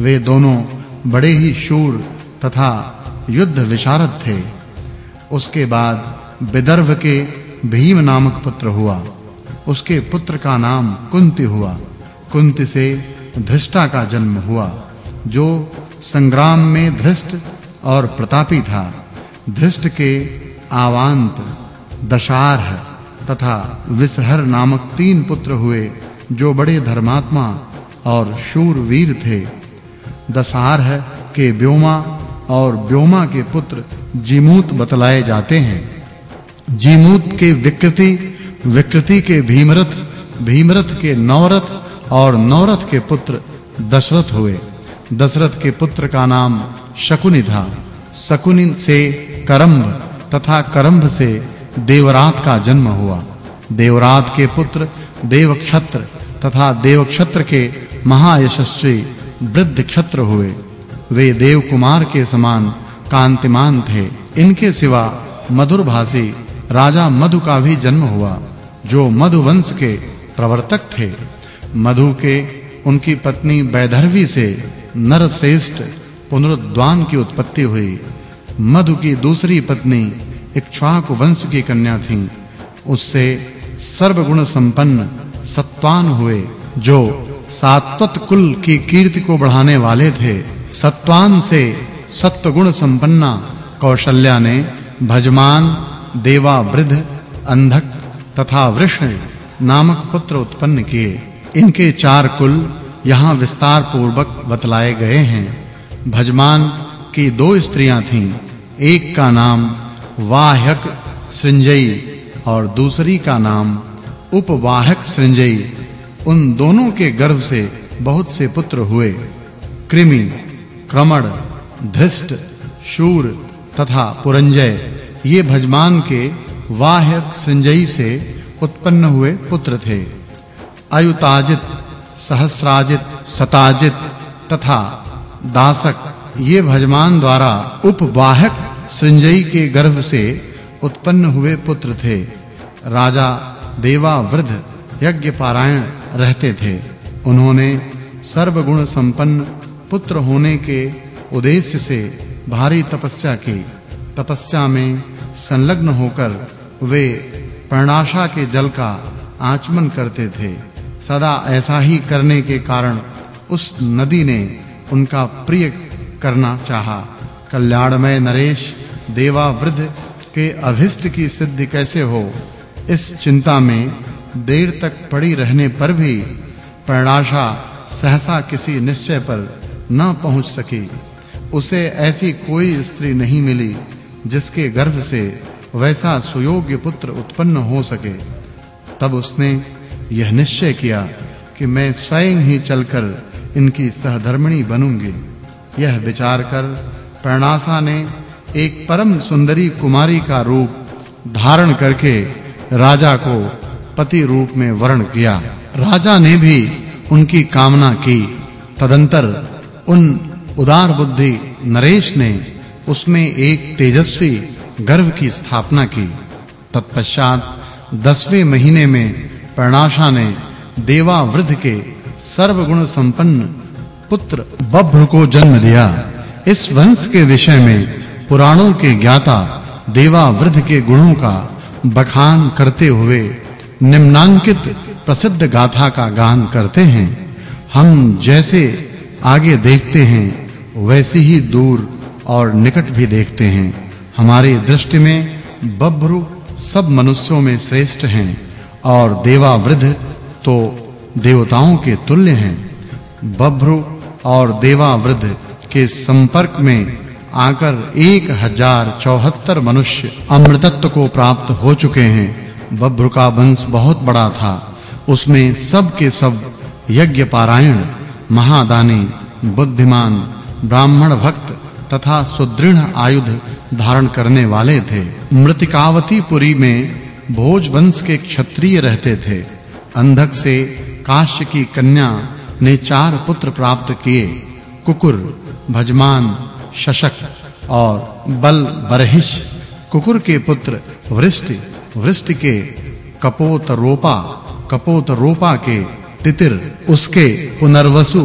वे दोनों बड़े ही शूर तथा युद्ध विशारद थे। उसके बाद विदर्भ के भीम नामक पुत्र हुआ। उसके पुत्र का नाम कुंती हुआ। कुंती से धृष्टा का जन्म हुआ, जो संग्राम में धृष्ट और प्रतापी था। धृष्ट के आवांत दशारह तथा विसहर नामक तीन पुत्र हुए, जो बड़े धर्मात्मा और शूर वीर थे है के व्योमा और व्योमा के पुत्र जीमूत बतलाए जाते हैं। जीमूत के विकृति विकृति के भीमरथ भीमरथ के नवरथ और नवरथ के पुत्र दशरथ हुए। दशरथ के पुत्र का नाम शकुनि था शकुनि से करम्भ तथा करम्भ से देवरात का जन्म हुआ। देवरात के पुत्र देवक्षत्र तथा देवक्षत्र के महायशस्वी वृद्ध क्षत्र हुए। वे देव कुमार के समान कांतिमान थे। इनके सिवा मधुर भाषी राजा मधु का भी जन्म हुआ, जो मधु वंश के प्रवर्तक थे। मधु के उनकी पत्नी वैदर्भी से नरश्रेष्ठ पुनरुद्वान की उत्पत्ति हुई। मधु की दूसरी पत्नी इक्ष्वाकु वंश की कन्या थी। उससे सर्वगुण संपन्न सत्वान हुए, जो सात्वत कुल की कीर्ति को बढ़ाने वाले थे। सत्वान से सत्वगुण संपन्ना कौशल्या ने भजमान देवा वृद्ध अंधक तथा वृष्ण नामक पुत्र उत्पन्न किए। इनके चार कुल यहाँ विस्तार पूर्वक बतलाए गए हैं। भजमान की दो स्त्रियाँ थीं। एक का नाम वाहक सृंजयी और दूसरी का नाम उपवाहक सृंजयी। उन दोनों के गर्भ से बहुत से पुत्र हुए। कृमि, क्रमण, धृष्ट, शूर तथा पुरंजय, ये भजमान के वाह्यक संजयी से उत्पन्न हुए पुत्र थे। अयुताजित, सहस्राजित, सताजित तथा दासक, ये भजमान द्वारा उपवाहक संजयी के गर्भ से उत्पन्न हुए पुत्र थे। राजा देवा वृद्ध यज्ञ पारायण रहते थे। उन्होंने सर्वगुण संपन्न पुत्र होने के उद्देश्य से भारी तपस्या की। तपस्या में संलग्न होकर वे पर्णाशा के जल का आचमन करते थे। सदा ऐसा ही करने के कारण उस नदी ने उनका प्रिय करना चाहा। कल्याणमय नरेश देवा वृद्ध के अभिष्ट की सिद्धि कैसे हो, इस चिंता में देर तक पड़ी रहने पर भी प्रणाशा सहसा किसी निश्चय पर न पहुँच सकी। उसे ऐसी कोई स्त्री नहीं मिली, जिसके गर्भ से वैसा सुयोग्य पुत्र उत्पन्न हो सके। तब उसने यह निश्चय किया कि मैं स्वयं ही चलकर इनकी सहधर्मिणी बनूँगी। यह विचार कर प्रणासा ने एक परम सुंदरी कुमारी का रूप धारण करके राजा को पति रूप में वर्ण किया। राजा ने भी उनकी कामना की। तदंतर उन उदार बुद्धि नरेश ने उसमें एक तेजस्वी गर्भ की स्थापना की। तत्पश्चात दसवें महीने में पर्णाशा ने देवा वृद्ध के सर्वगुण संपन्न पुत्र बभ्र को जन्म दिया। इस वंश के विषय में पुराणों के ज्ञाता देवा वृद्ध के गुणों का बखान करते हुए निम्नांकित प्रसिद्ध गाथा का गान करते हैं। हम जैसे आगे देखते हैं, वैसे ही दूर और निकट भी देखते हैं। हमारी दृष्टि में बब्रु सब मनुष्यों में श्रेष्ठ हैं और देवा वृद्ध तो देवताओं के तुल्य हैं। बब्रु और देवा वृद्ध के संपर्क में आकर 1074 मनुष्य अमृतत्व को प्राप्त हो चुके हैं। बब्रु का वंश बहुत बड़ा था। उसमें सब के सब यज्ञ पारायण, महादानी, बुद्धिमान, ब्राह्मण भक्त तथा सुदृढ़ आयुध धारण करने वाले थे। मृतिकावती पुरी में भोज वंश के क्षत्रिय रहते थे। अंधक से काश्य की कन्या ने चार पुत्र प्राप्त किए, कुकुर, भजमान, शशक और बल बरहिश कुकुर के पुत्र वृष्टि वृष्टि के, कपोत रोपा कपोत रोपा के तितिर उसके पुनर्वसु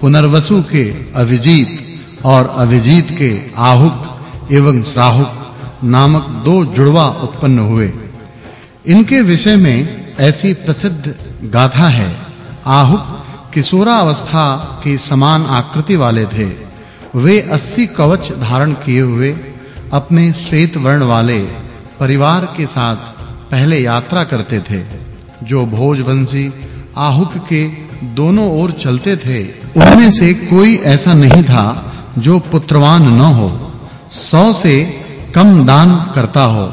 पुनर्वसु के अभिजीत और अभिजीत के आहुक एवं श्राहुक नामक दो जुड़वा उत्पन्न हुए। इनके विषय में ऐसी प्रसिद्ध गाथा है। आहुक किशोरावस्था के समान आकृति वाले थे। वे 80 कवच धारण किए हुए अपने श्वेत वर्ण वाले परिवार के साथ पहले यात्रा करते थे, जो भोजवंशी आहुक के दोनों ओर चलते थे, उनमें से कोई ऐसा नहीं था जो पुत्रवान न हो। सौ से कम दान करता हो,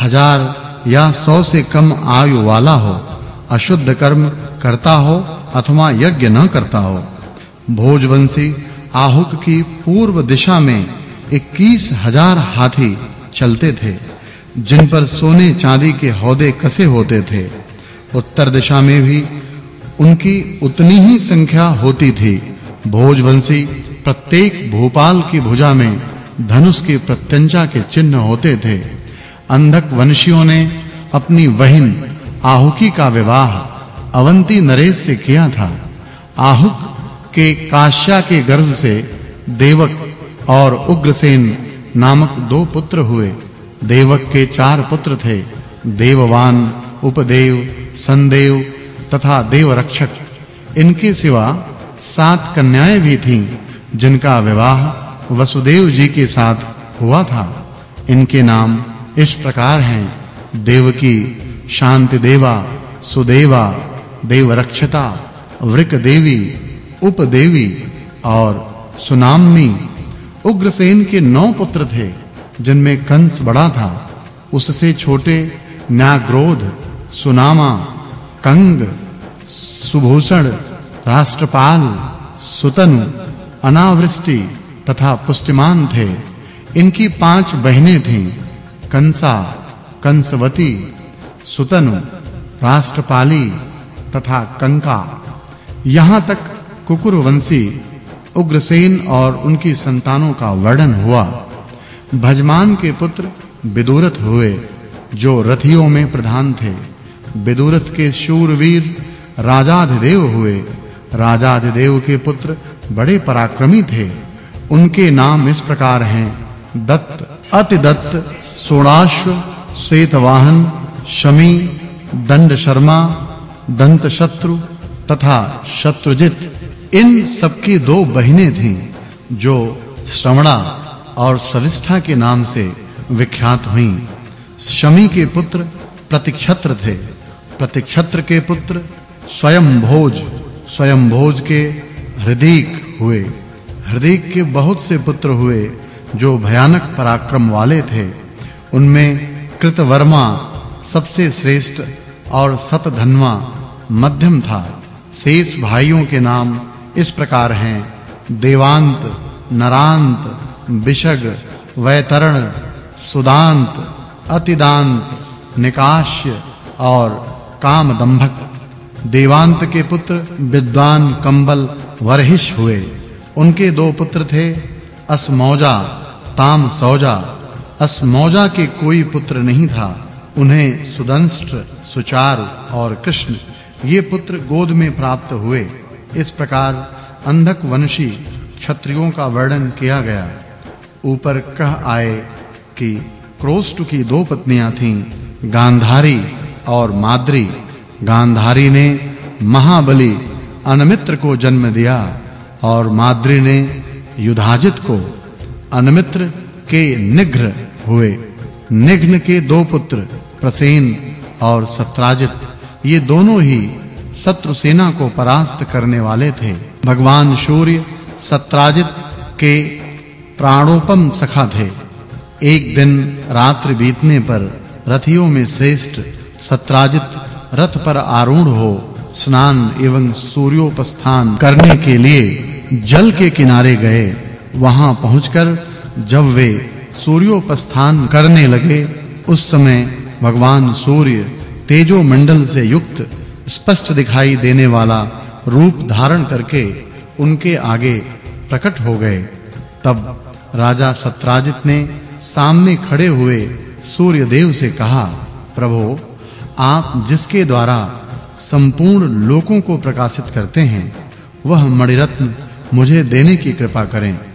हज़ार या सौ से कम आयु वाला हो, अशुद्ध कर्म करता हो अथवा यज्ञ न करता हो। भोजवंशी आहुक की पूर्व दिशा में 21 हज़ार हाथी चलते थे। जिन पर सोने चांदी के हौदे कसे होते थे, उत्तर दिशा में भी उनकी उतनी ही संख्या होती थी। भोजवंशी प्रत्येक भोपाल की भुजा में धनुष के प्रत्यंचा के चिन्ह होते थे। अंधक वंशियों ने अपनी बहन आहुकी का विवाह अवंती नरेश से किया था। आहुक के काश्या के गर्भ से देवक और उग्रसेन नामक दो पुत्र हुए। देवक के चार पुत्र थे। देववान, उपदेव, संदेव तथा देवरक्षक। इनके सिवा सात कन्याएँ भी थीं, जिनका विवाह वसुदेव जी के साथ हुआ था। इनके नाम इस प्रकार हैं, देवकी शांति देवा सुदेवा, देवरक्षता वृक देवी उपदेवी और सुनामनी। उग्रसेन के नौ पुत्र थे। जिनमें कंस बड़ा था, उससे छोटे न्याग्रोध, सुनामा, कंग, सुभूषण, राष्ट्रपाल, सुतनु, अनावृष्टि तथा पुष्टिमान थे। इनकी पाँच बहनें थीं, कंसा, कंसवती, सुतनु, राष्ट्रपाली तथा कंका। यहाँ तक कुकुरवंशी, उग्रसेन और उनकी संतानों का वर्णन हुआ। भजमान के पुत्र विदुरथ हुए, जो रथियों में प्रधान थे। विदुरथ के शूरवीर राजाधिदेव हुए। राजाधिदेव के पुत्र बड़े पराक्रमी थे। उनके नाम इस प्रकार हैं, दत्त, अतिदत्त सोणाश्व श्वेतवाहन, शमी, दंड शर्मा, दंत शत्रु तथा शत्रुजित। इन सबकी दो बहनें थीं, जो श्रवणा और सविष्ठा के नाम से विख्यात हुईं। शमी के पुत्र प्रतिक्षत्र थे। प्रतिक्षत्र के पुत्र स्वयं भोज स्वयं भोज के हृदीक हुए। हृदीक के बहुत से पुत्र हुए, जो भयानक पराक्रम वाले थे। उनमें कृतवर्मा सबसे श्रेष्ठ और सतधनवा मध्यम था। शेष भाइयों के नाम इस प्रकार हैं। देवांत, नरांत विशग वैतरण, सुदांत, अतिदांत, निकाश्य और कामदंभक। देवांत के पुत्र विद्वान कंबल वरहिष हुए। उनके दो पुत्र थे, असमौजा ताम सौजा असमौजा के कोई पुत्र नहीं था, उन्हें सुदंष्ट्र सुचारु और कृष्ण ये पुत्र गोद में प्राप्त हुए। इस प्रकार अंधक वंशी क्षत्रियों का वर्णन किया गया। ऊपर कह आए कि क्रोष्ट की दो पत्नियाँ थीं, गांधारी और माद्री। गांधारी ने महाबली अनमित्र को जन्म दिया और माद्री ने युधाजित को अनमित्र के निग्र हुए। निघ्न के दो पुत्र, प्रसेन और सत्राजित, ये दोनों ही शत्रु सेना को परास्त करने वाले थे। भगवान सूर्य, सत्राजित के प्राणोपम सखा थे एक दिन रात्रि बीतने पर रथियों में श्रेष्ठ सत्राजित रथ पर आरूढ़ हो स्नान एवं सूर्योपस्थान करने के लिए जल के किनारे गए। वहाँ पहुंचकर जब वे सूर्योपस्थान करने लगे, उस समय भगवान सूर्य तेजो मंडल से युक्त स्पष्ट दिखाई देने वाला रूप धारण करके उनके आगे प्रकट हो गए। तब राजा सत्राजित ने सामने खड़े हुए सूर्यदेव से कहा, प्रभु, आप जिसके द्वारा संपूर्ण लोकों को प्रकाशित करते हैं, वह मणिरत्न मुझे देने की कृपा करें।